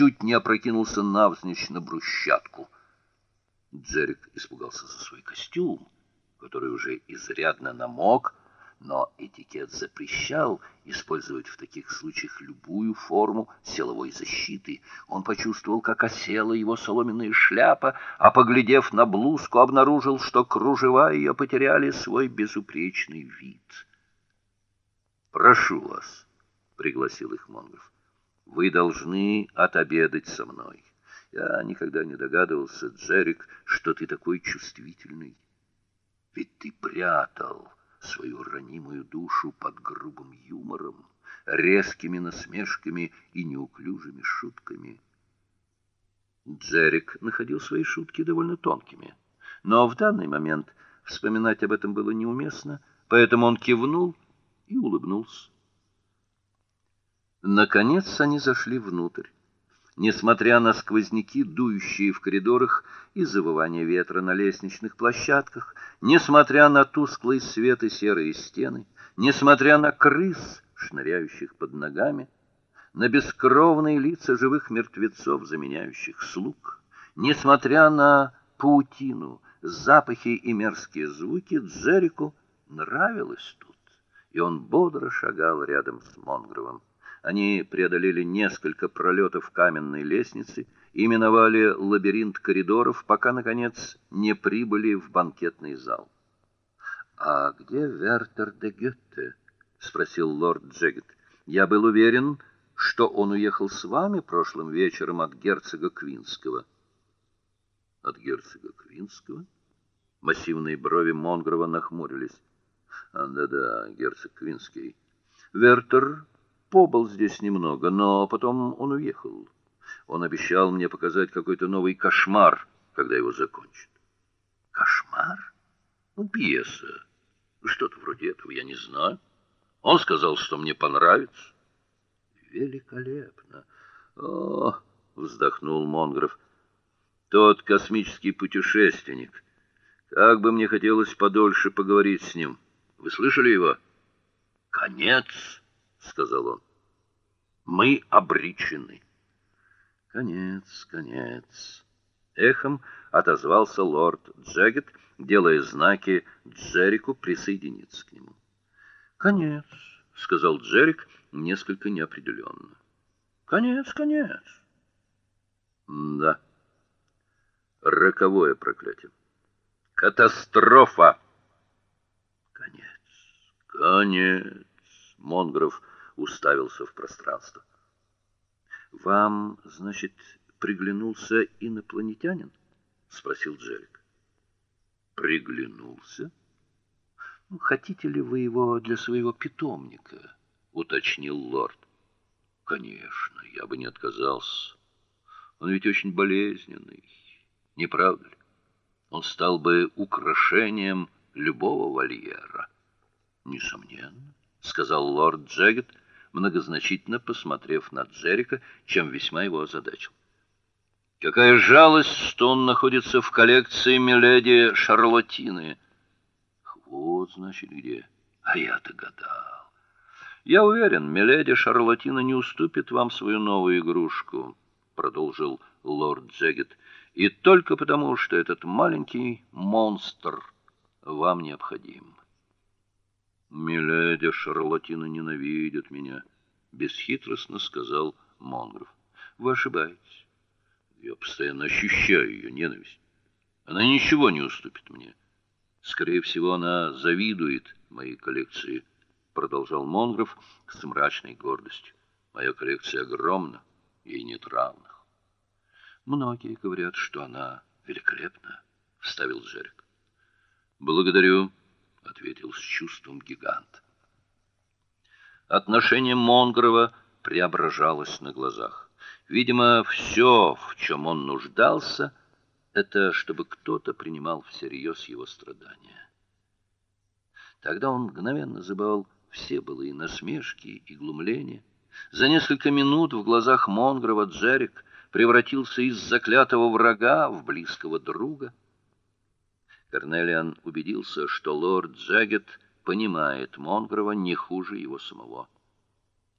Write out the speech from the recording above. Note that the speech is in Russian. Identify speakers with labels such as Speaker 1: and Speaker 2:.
Speaker 1: чуть не опрокинулся навзничь на брусчатку. Джерик испугался за свой костюм, который уже изрядно намок, но этикет запрещал использовать в таких случаях любую форму силовой защиты. Он почувствовал, как осела его соломенная шляпа, а поглядев на блузку, обнаружил, что кружева ее потеряли свой безупречный вид. "Прошу вас", пригласил их Монгов. "Вы должны отобедать со мной. Я никогда не догадывался, Джерик, что ты такой чувствительный. Ведь ты прятал свою ранимую душу под грубым юмором, резкими насмешками и неуклюжими шутками. Джерик находил свои шутки довольно тонкими, но в данный момент вспоминать об этом было неуместно, поэтому он кивнул и улыбнулся. Наконец они зашли внутрь. Несмотря на сквозняки, дующие в коридорах, и завывание ветра на лестничных площадках, несмотря на тусклый свет и серые стены, несмотря на крыс, шныряющих под ногами, на бескровные лица живых мертвецов, заменяющих слуг, несмотря на паутину, запахи и мерзкие звуки, Джерику нравилось тут, и он бодро шагал рядом с Монгровым. Они преодолели несколько пролетов каменной лестницы и миновали лабиринт коридоров, пока наконец не прибыли в банкетный зал. А где Вертер де Гетте? спросил лорд Джегет. Я был уверен, что он уехал с вами прошлым вечером от герцога Квинского. От герцога Квинского? Массивные брови Монгрова нахмурились. А, да-да, герцог Квинский. Вертер побыл здесь немного, но потом он уехал. Он обещал мне показать какой-то новый кошмар, когда его закончат. Кошмар? Ну, пьеса. Что-то вроде этого, я не знаю. Он сказал, что мне понравится. Великолепно. О, вздохнул Монгров. Тот космический путешественник. Как бы мне хотелось подольше поговорить с ним. Вы слышали его? Конец сказал он. Мы обречены. Конец, конец. Эхом отозвался лорд Джегет, делая знаки Джерику присоединиться к нему. Конец, сказал Джерик несколько неопределенно. Конец, конец. Да. Роковое проклятие. Катастрофа. Конец. Конец. Монгров уставился в пространство. Вам, значит, приглянулся инопланетянин? спросил Джерик. Приглянулся? Ну, хотите ли вы его для своего питомника? уточнил лорд. Конечно, я бы не отказался. Он ведь очень болезненный, не правда ли? Он стал бы украшением любого вольера. Несомненно, сказал лорд Джегет многозначительно посмотрев на Джерика, чем весьма его озадачил. Какая жалость, что он находится в коллекции миледи Шарлотины. Вот, значит, где. А я-то гадал. Я уверен, миледи Шарлотина не уступит вам свою новую игрушку, продолжил лорд Джегет. И только потому, что этот маленький монстр вам необходим. Миледи Шарлотина ненавидит меня, бесхитростно сказал Монгров. Вы ошибаетесь. Я постоянно ощущаю ее ненависть. Она ничего не уступит мне. Скорее всего, она завидует моей коллекции, продолжал Монгров с мрачной гордостью. Моя коллекция огромна, ей нет равных. Многие говорят, что она великолепна, вставил Жерик. Благодарю ответил с чувством гигант. Отношение Монгрова преображалось на глазах. Видимо, все, в чем он нуждался, это чтобы кто-то принимал всерьез его страдания. Тогда он мгновенно забывал все былые насмешки и глумления. За несколько минут в глазах Монгрова Джерик превратился из заклятого врага в близкого друга. Корнелиан убедился, что лорд Джаггет понимает Монгрова не хуже его самого.